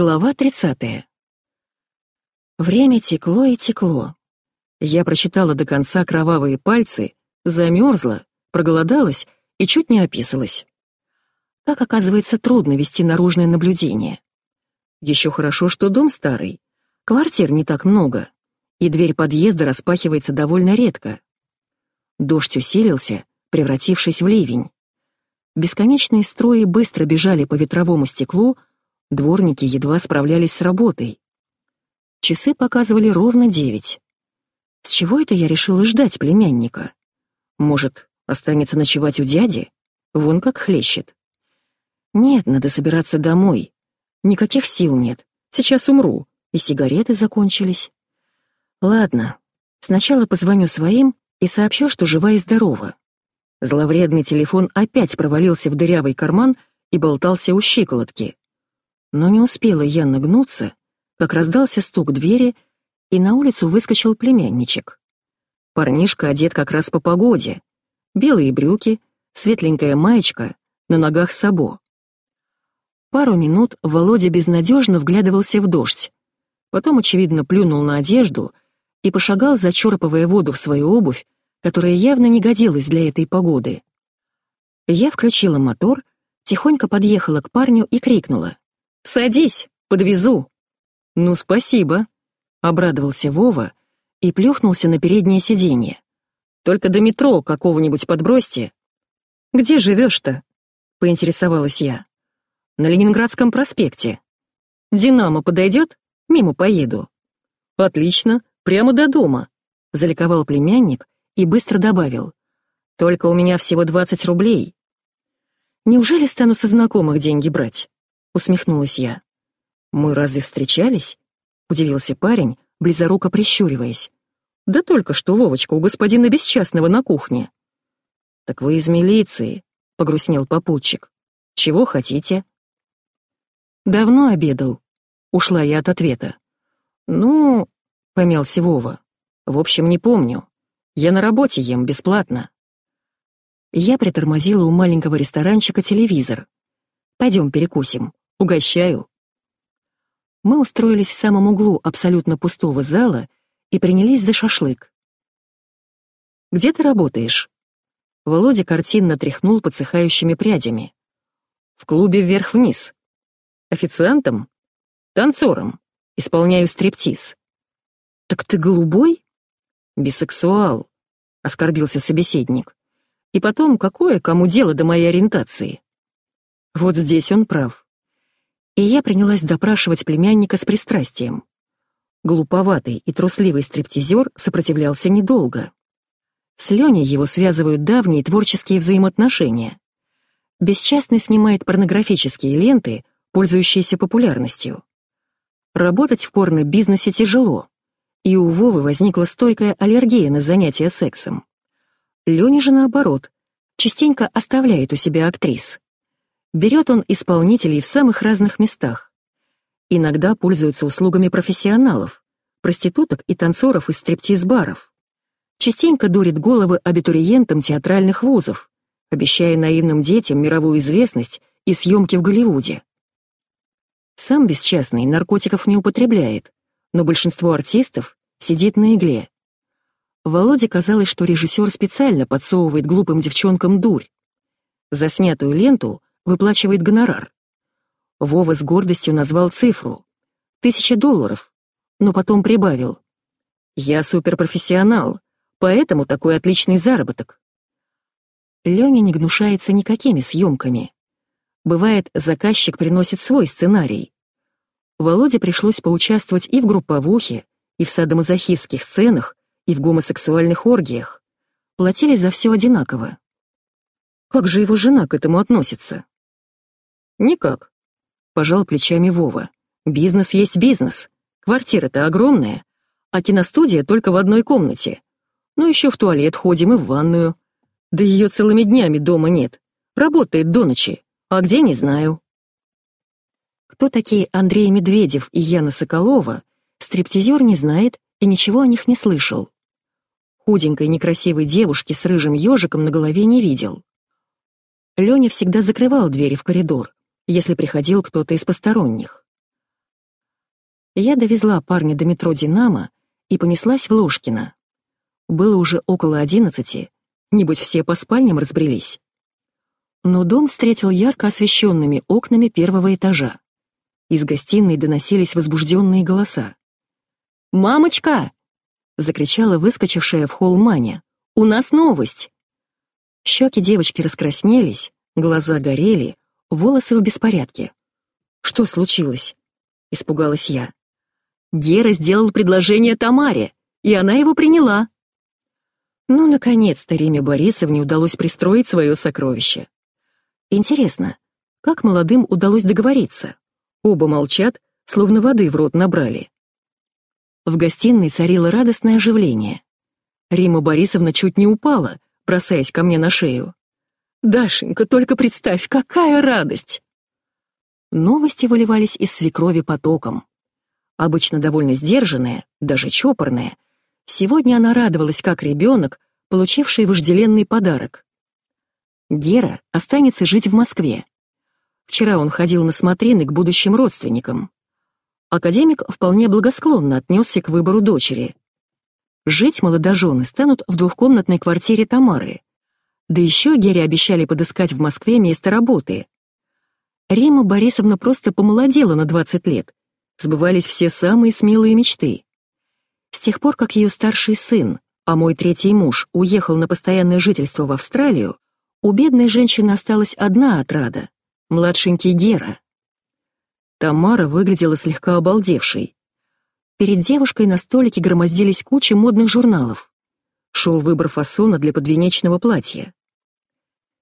Глава 30. Время текло и текло. Я прочитала до конца кровавые пальцы, замерзла, проголодалась и чуть не описалась. Как оказывается, трудно вести наружное наблюдение. Еще хорошо, что дом старый, квартир не так много, и дверь подъезда распахивается довольно редко. Дождь усилился, превратившись в ливень. Бесконечные строи быстро бежали по ветровому стеклу, Дворники едва справлялись с работой. Часы показывали ровно девять. С чего это я решила ждать племянника? Может, останется ночевать у дяди? Вон как хлещет. Нет, надо собираться домой. Никаких сил нет. Сейчас умру, и сигареты закончились. Ладно, сначала позвоню своим и сообщу, что жива и здорова. Зловредный телефон опять провалился в дырявый карман и болтался у щиколотки. Но не успела я нагнуться, как раздался стук двери, и на улицу выскочил племянничек. Парнишка одет как раз по погоде. Белые брюки, светленькая маечка, на ногах сабо. Пару минут Володя безнадежно вглядывался в дождь. Потом, очевидно, плюнул на одежду и пошагал, зачерпывая воду в свою обувь, которая явно не годилась для этой погоды. Я включила мотор, тихонько подъехала к парню и крикнула. «Садись, подвезу». «Ну, спасибо», — обрадовался Вова и плюхнулся на переднее сиденье. «Только до метро какого-нибудь подбросьте». «Где живешь-то?» — поинтересовалась я. «На Ленинградском проспекте. Динамо подойдет? Мимо поеду». «Отлично, прямо до дома», — заликовал племянник и быстро добавил. «Только у меня всего 20 рублей». «Неужели стану со знакомых деньги брать?» — усмехнулась я. «Мы разве встречались?» — удивился парень, близоруко прищуриваясь. «Да только что Вовочка у господина Бесчастного на кухне». «Так вы из милиции», — погрустнел попутчик. «Чего хотите?» «Давно обедал», — ушла я от ответа. «Ну...» — помялся Вова. «В общем, не помню. Я на работе ем бесплатно». Я притормозила у маленького ресторанчика телевизор. «Пойдем перекусим». Угощаю». Мы устроились в самом углу абсолютно пустого зала и принялись за шашлык. «Где ты работаешь?» Володя картинно тряхнул подсыхающими прядями. «В клубе вверх-вниз. Официантом? Танцором. Исполняю стриптиз». «Так ты голубой?» «Бисексуал», — оскорбился собеседник. «И потом, какое кому дело до моей ориентации?» Вот здесь он прав и я принялась допрашивать племянника с пристрастием. Глуповатый и трусливый стриптизер сопротивлялся недолго. С Леней его связывают давние творческие взаимоотношения. Бесчастный снимает порнографические ленты, пользующиеся популярностью. Работать в порно-бизнесе тяжело, и у Вовы возникла стойкая аллергия на занятия сексом. Леня же наоборот, частенько оставляет у себя актрис. Берет он исполнителей в самых разных местах. Иногда пользуется услугами профессионалов, проституток и танцоров из стриптиз-баров. Частенько дурит головы абитуриентам театральных вузов, обещая наивным детям мировую известность и съемки в Голливуде. Сам бесчастный наркотиков не употребляет, но большинство артистов сидит на игле. Володе казалось, что режиссер специально подсовывает глупым девчонкам дурь. За снятую ленту выплачивает гонорар. Вова с гордостью назвал цифру. Тысяча долларов. Но потом прибавил. Я суперпрофессионал, поэтому такой отличный заработок. Леня не гнушается никакими съемками. Бывает, заказчик приносит свой сценарий. Володе пришлось поучаствовать и в групповухе, и в садомазохистских сценах, и в гомосексуальных оргиях. Платили за все одинаково. Как же его жена к этому относится? «Никак», — пожал плечами Вова. «Бизнес есть бизнес. Квартира-то огромная, а киностудия только в одной комнате. Ну еще в туалет ходим и в ванную. Да ее целыми днями дома нет. Работает до ночи. А где, не знаю». Кто такие Андрей Медведев и Яна Соколова, стриптизер не знает и ничего о них не слышал. Худенькой некрасивой девушки с рыжим ежиком на голове не видел. Леня всегда закрывал двери в коридор, если приходил кто-то из посторонних. Я довезла парня до метро «Динамо» и понеслась в Ложкино. Было уже около одиннадцати, небось все по спальням разбрелись. Но дом встретил ярко освещенными окнами первого этажа. Из гостиной доносились возбужденные голоса. «Мамочка!» — закричала выскочившая в холл Маня. «У нас новость!» Щеки девочки раскраснелись, глаза горели, волосы в беспорядке. «Что случилось?» — испугалась я. Гера сделал предложение Тамаре, и она его приняла. Ну, наконец-то Риме Борисовне удалось пристроить свое сокровище. Интересно, как молодым удалось договориться? Оба молчат, словно воды в рот набрали. В гостиной царило радостное оживление. Рима Борисовна чуть не упала, бросаясь ко мне на шею. «Дашенька, только представь, какая радость!» Новости выливались из свекрови потоком. Обычно довольно сдержанная, даже чопорная, сегодня она радовалась как ребенок, получивший вожделенный подарок. Гера останется жить в Москве. Вчера он ходил на смотрины к будущим родственникам. Академик вполне благосклонно отнесся к выбору дочери. Жить молодожены станут в двухкомнатной квартире Тамары. Да еще Гере обещали подыскать в Москве место работы. Рима Борисовна просто помолодела на 20 лет. Сбывались все самые смелые мечты. С тех пор, как ее старший сын, а мой третий муж, уехал на постоянное жительство в Австралию, у бедной женщины осталась одна отрада — младшенький Гера. Тамара выглядела слегка обалдевшей. Перед девушкой на столике громоздились кучи модных журналов. Шел выбор фасона для подвенечного платья.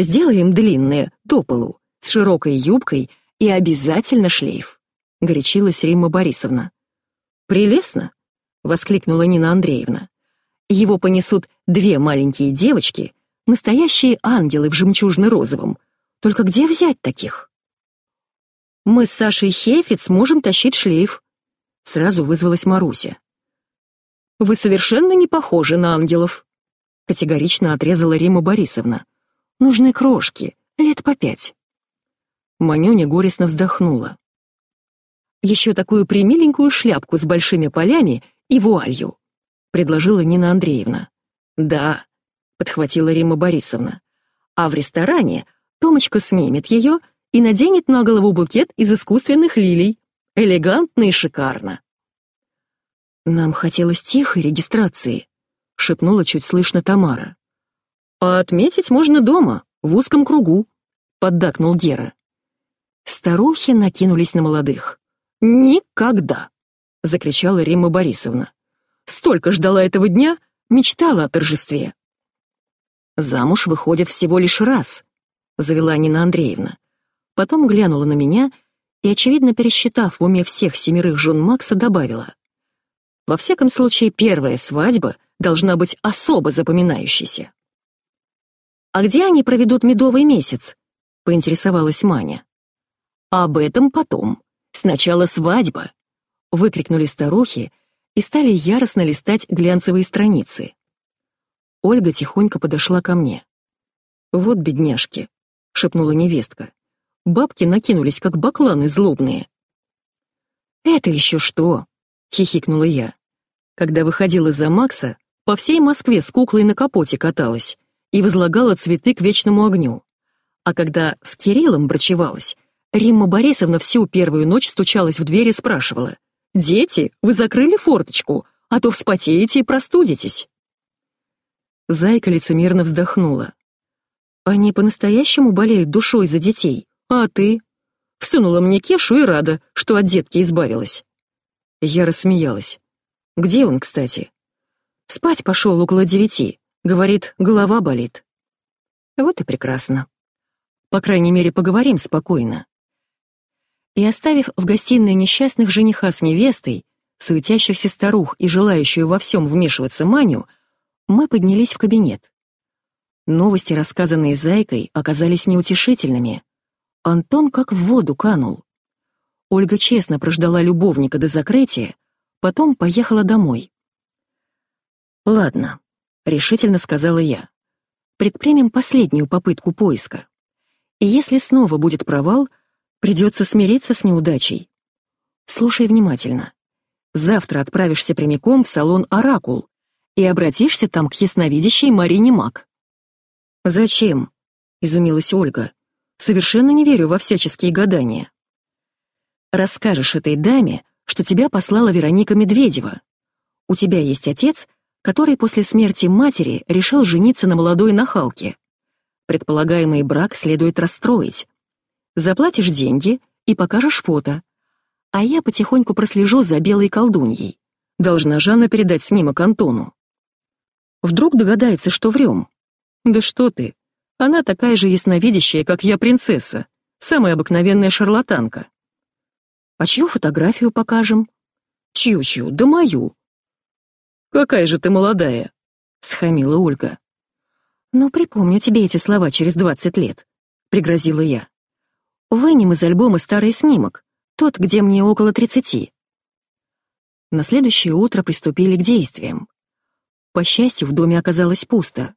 «Сделаем длинное, до полу, с широкой юбкой и обязательно шлейф», — горячилась Римма Борисовна. «Прелестно!» — воскликнула Нина Андреевна. «Его понесут две маленькие девочки, настоящие ангелы в жемчужно-розовом. Только где взять таких?» «Мы с Сашей Хефиц можем тащить шлейф», — сразу вызвалась Маруся. «Вы совершенно не похожи на ангелов», — категорично отрезала Рима Борисовна. «Нужны крошки, лет по пять». Манюня горестно вздохнула. «Еще такую примиленькую шляпку с большими полями и вуалью», — предложила Нина Андреевна. «Да», — подхватила Рима Борисовна. «А в ресторане Томочка снимет ее и наденет на голову букет из искусственных лилий. Элегантно и шикарно». «Нам хотелось тихой регистрации», — шепнула чуть слышно Тамара. «А отметить можно дома, в узком кругу», — поддакнул Гера. Старухи накинулись на молодых. «Никогда!» — закричала Римма Борисовна. «Столько ждала этого дня, мечтала о торжестве». «Замуж выходит всего лишь раз», — завела Нина Андреевна. Потом глянула на меня и, очевидно пересчитав в уме всех семерых жен Макса, добавила. «Во всяком случае, первая свадьба должна быть особо запоминающейся». «А где они проведут медовый месяц?» — поинтересовалась Маня. «Об этом потом. Сначала свадьба!» — выкрикнули старухи и стали яростно листать глянцевые страницы. Ольга тихонько подошла ко мне. «Вот бедняжки», — шепнула невестка. Бабки накинулись, как бакланы злобные. «Это еще что?» — хихикнула я. Когда выходила за Макса, по всей Москве с куклой на капоте каталась и возлагала цветы к вечному огню. А когда с Кириллом брачевалась, Римма Борисовна всю первую ночь стучалась в дверь и спрашивала. «Дети, вы закрыли форточку, а то вспотеете и простудитесь». Зайка лицемерно вздохнула. «Они по-настоящему болеют душой за детей, а ты?» Всунула мне Кешу и рада, что от детки избавилась. Я рассмеялась. «Где он, кстати?» «Спать пошел около девяти. Говорит, голова болит». «Вот и прекрасно. По крайней мере, поговорим спокойно и оставив в гостиной несчастных жениха с невестой, суетящихся старух и желающую во всем вмешиваться Маню, мы поднялись в кабинет. Новости, рассказанные Зайкой, оказались неутешительными. Антон как в воду канул. Ольга честно прождала любовника до закрытия, потом поехала домой. «Ладно», — решительно сказала я. «Предпримем последнюю попытку поиска. И если снова будет провал, Придется смириться с неудачей. Слушай внимательно. Завтра отправишься прямиком в салон «Оракул» и обратишься там к ясновидящей Марине Мак». «Зачем?» — изумилась Ольга. «Совершенно не верю во всяческие гадания». «Расскажешь этой даме, что тебя послала Вероника Медведева. У тебя есть отец, который после смерти матери решил жениться на молодой нахалке. Предполагаемый брак следует расстроить. Заплатишь деньги и покажешь фото. А я потихоньку прослежу за белой колдуньей. Должна Жанна передать снимок Антону. Вдруг догадается, что врем. Да что ты, она такая же ясновидящая, как я принцесса, самая обыкновенная шарлатанка. А чью фотографию покажем? Чью-чью? Да мою. Какая же ты молодая, схамила Ольга. Ну, припомню тебе эти слова через двадцать лет, пригрозила я. Вынем из альбома старый снимок, тот, где мне около тридцати. На следующее утро приступили к действиям. По счастью, в доме оказалось пусто.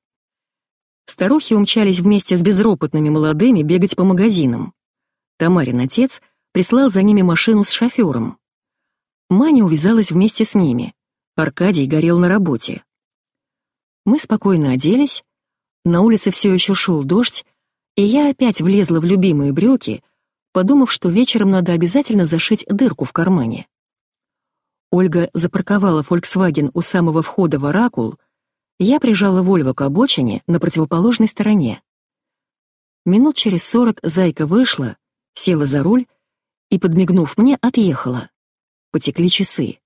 Старухи умчались вместе с безропотными молодыми бегать по магазинам. Тамарин отец прислал за ними машину с шофером. Маня увязалась вместе с ними. Аркадий горел на работе. Мы спокойно оделись, на улице все еще шел дождь, и я опять влезла в любимые брюки, подумав, что вечером надо обязательно зашить дырку в кармане. Ольга запарковала Volkswagen у самого входа в «Оракул», я прижала Вольво к обочине на противоположной стороне. Минут через сорок Зайка вышла, села за руль и, подмигнув мне, отъехала. Потекли часы.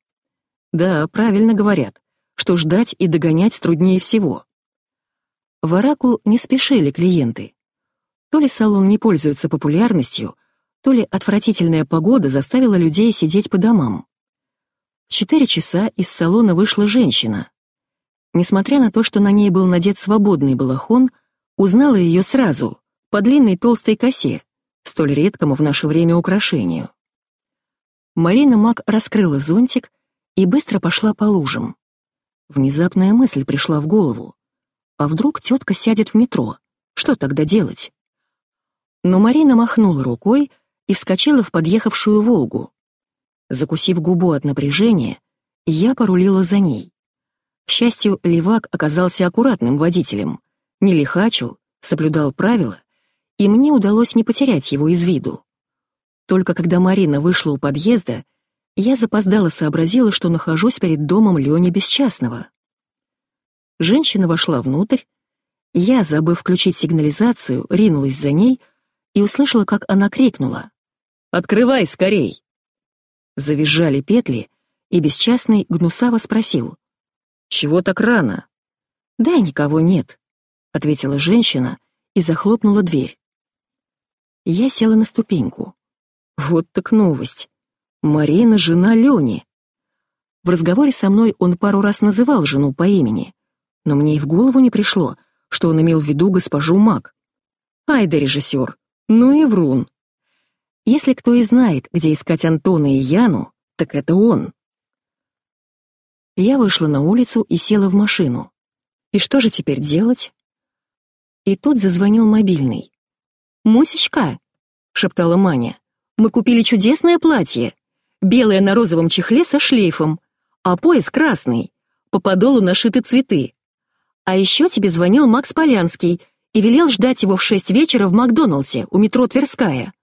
Да, правильно говорят, что ждать и догонять труднее всего. В «Оракул» не спешили клиенты. То ли салон не пользуется популярностью, то ли отвратительная погода заставила людей сидеть по домам. В четыре часа из салона вышла женщина. Несмотря на то, что на ней был надет свободный балахон, узнала ее сразу, по длинной толстой косе, столь редкому в наше время украшению. Марина Мак раскрыла зонтик и быстро пошла по лужам. Внезапная мысль пришла в голову. А вдруг тетка сядет в метро? Что тогда делать? Но Марина махнула рукой и вскочила в подъехавшую «Волгу». Закусив губу от напряжения, я порулила за ней. К счастью, левак оказался аккуратным водителем, не лихачил, соблюдал правила, и мне удалось не потерять его из виду. Только когда Марина вышла у подъезда, я запоздало сообразила, что нахожусь перед домом Лёни Бесчастного. Женщина вошла внутрь, я, забыв включить сигнализацию, ринулась за ней и услышала, как она крикнула. «Открывай скорей!» Завизжали петли, и Бесчастный гнусаво спросил. «Чего так рано?» «Да никого нет», — ответила женщина и захлопнула дверь. Я села на ступеньку. Вот так новость. Марина — жена Лёни. В разговоре со мной он пару раз называл жену по имени, но мне и в голову не пришло, что он имел в виду госпожу Мак. Ай да режиссер, ну и врун. Если кто и знает, где искать Антона и Яну, так это он. Я вышла на улицу и села в машину. И что же теперь делать? И тут зазвонил мобильный. «Мусечка!» — шептала Маня. «Мы купили чудесное платье. Белое на розовом чехле со шлейфом, а пояс красный. По подолу нашиты цветы. А еще тебе звонил Макс Полянский и велел ждать его в шесть вечера в Макдоналдсе у метро Тверская».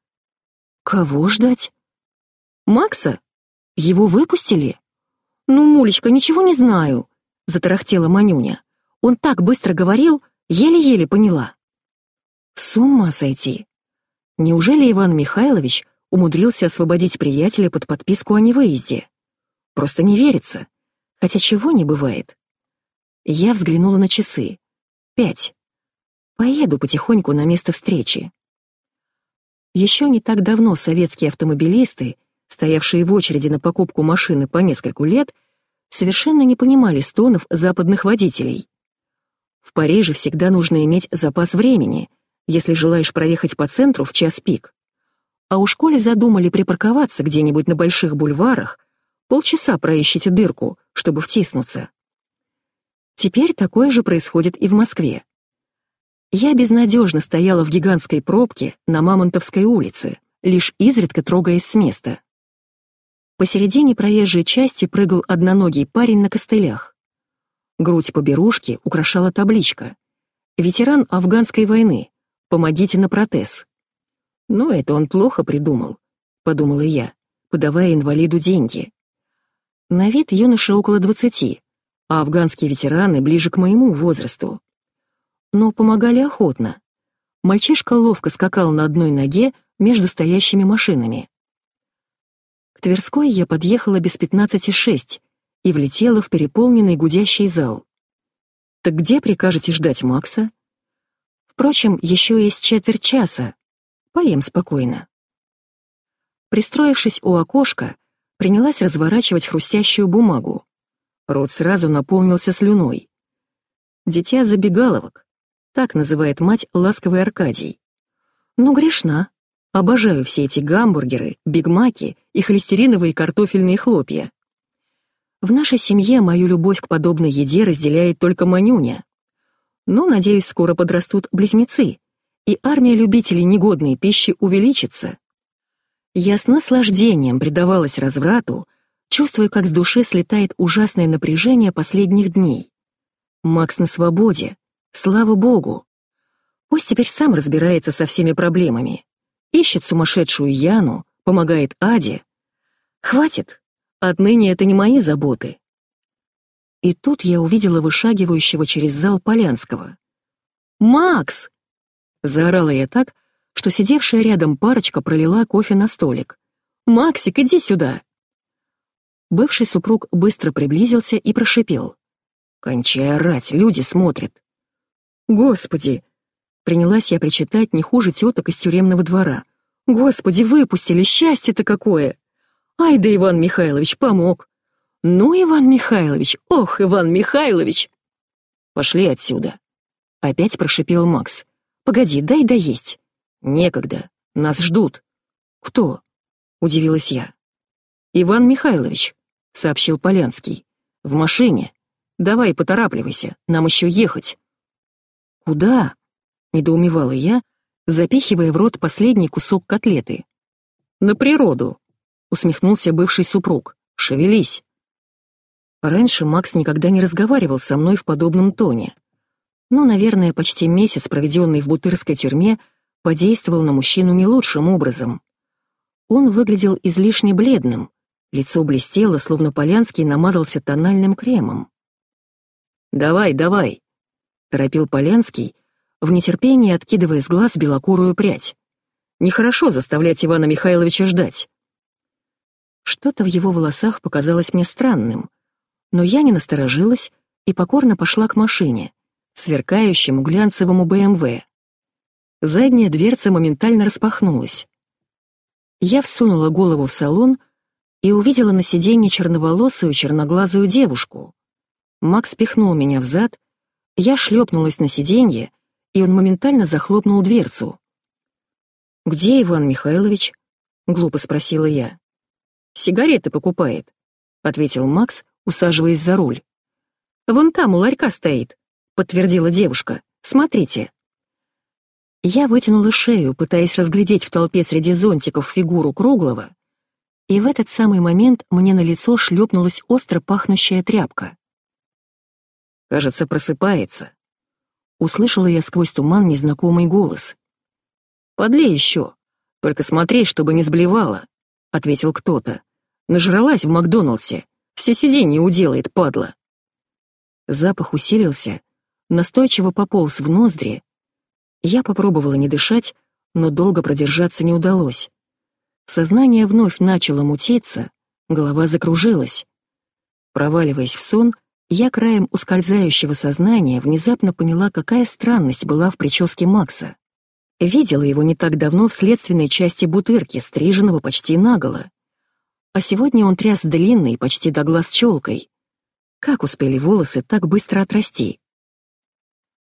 «Кого ждать?» «Макса? Его выпустили?» «Ну, Мулечка, ничего не знаю», — затарахтела Манюня. «Он так быстро говорил, еле-еле поняла». С ума сойти. Неужели Иван Михайлович умудрился освободить приятеля под подписку о невыезде? Просто не верится. Хотя чего не бывает. Я взглянула на часы. Пять. Поеду потихоньку на место встречи. Еще не так давно советские автомобилисты стоявшие в очереди на покупку машины по нескольку лет, совершенно не понимали стонов западных водителей. В Париже всегда нужно иметь запас времени, если желаешь проехать по центру в час пик. А у школе задумали припарковаться где-нибудь на больших бульварах, полчаса проищите дырку, чтобы втиснуться. Теперь такое же происходит и в Москве. Я безнадежно стояла в гигантской пробке на Мамонтовской улице, лишь изредка трогаясь с места. Посередине проезжей части прыгал одноногий парень на костылях. Грудь поберушки украшала табличка «Ветеран афганской войны. Помогите на протез». «Ну, это он плохо придумал», — подумала я, подавая инвалиду деньги. На вид юноша около двадцати, а афганские ветераны ближе к моему возрасту. Но помогали охотно. Мальчишка ловко скакал на одной ноге между стоящими машинами. К Тверской я подъехала без пятнадцати шесть и влетела в переполненный гудящий зал. «Так где прикажете ждать Макса?» «Впрочем, еще есть четверть часа. Поем спокойно». Пристроившись у окошка, принялась разворачивать хрустящую бумагу. Рот сразу наполнился слюной. «Дитя забегаловок», так называет мать ласковый Аркадий. «Ну, грешна. Обожаю все эти гамбургеры, бигмаки и холестериновые картофельные хлопья. В нашей семье мою любовь к подобной еде разделяет только Манюня. Но, надеюсь, скоро подрастут близнецы, и армия любителей негодной пищи увеличится. Я с наслаждением предавалась разврату, чувствуя, как с души слетает ужасное напряжение последних дней. Макс на свободе, слава богу. Пусть теперь сам разбирается со всеми проблемами. Ищет сумасшедшую Яну, помогает Аде. Хватит, Отныне это не мои заботы. И тут я увидела вышагивающего через зал Полянского. «Макс!» — заорала я так, что сидевшая рядом парочка пролила кофе на столик. «Максик, иди сюда!» Бывший супруг быстро приблизился и прошипел. «Кончай орать, люди смотрят!» «Господи!» — принялась я причитать не хуже теток из тюремного двора. «Господи, выпустили, счастье-то какое!» Ай да Иван Михайлович помог. Ну, Иван Михайлович, ох, Иван Михайлович. Пошли отсюда. Опять прошипел Макс. Погоди, дай доесть. Некогда, нас ждут. Кто? Удивилась я. Иван Михайлович, сообщил Полянский. В машине. Давай, поторапливайся, нам еще ехать. Куда? Недоумевала я, запихивая в рот последний кусок котлеты. На природу, усмехнулся бывший супруг. «Шевелись!» Раньше Макс никогда не разговаривал со мной в подобном тоне. Но, наверное, почти месяц, проведенный в бутырской тюрьме, подействовал на мужчину не лучшим образом. Он выглядел излишне бледным, лицо блестело, словно Полянский намазался тональным кремом. «Давай, давай!» — торопил Полянский, в нетерпении откидывая с глаз белокурую прядь. «Нехорошо заставлять Ивана Михайловича ждать. Что-то в его волосах показалось мне странным, но я не насторожилась и покорно пошла к машине, сверкающему глянцевому БМВ. Задняя дверца моментально распахнулась. Я всунула голову в салон и увидела на сиденье черноволосую черноглазую девушку. Макс пихнул меня в зад, я шлепнулась на сиденье, и он моментально захлопнул дверцу. «Где Иван Михайлович?» — глупо спросила я. Сигареты покупает», — ответил Макс, усаживаясь за руль. «Вон там у ларька стоит», — подтвердила девушка. «Смотрите». Я вытянула шею, пытаясь разглядеть в толпе среди зонтиков фигуру круглого, и в этот самый момент мне на лицо шлепнулась остро пахнущая тряпка. «Кажется, просыпается», — услышала я сквозь туман незнакомый голос. «Подлей еще, только смотри, чтобы не сблевала», — ответил кто-то. Нажралась в Макдоналдсе. Все сиденья уделает, падла. Запах усилился, настойчиво пополз в ноздри. Я попробовала не дышать, но долго продержаться не удалось. Сознание вновь начало мутиться, голова закружилась. Проваливаясь в сон, я краем ускользающего сознания внезапно поняла, какая странность была в прическе Макса. Видела его не так давно в следственной части бутырки, стриженного почти наголо. А сегодня он тряс длинной, почти до глаз челкой. Как успели волосы так быстро отрасти?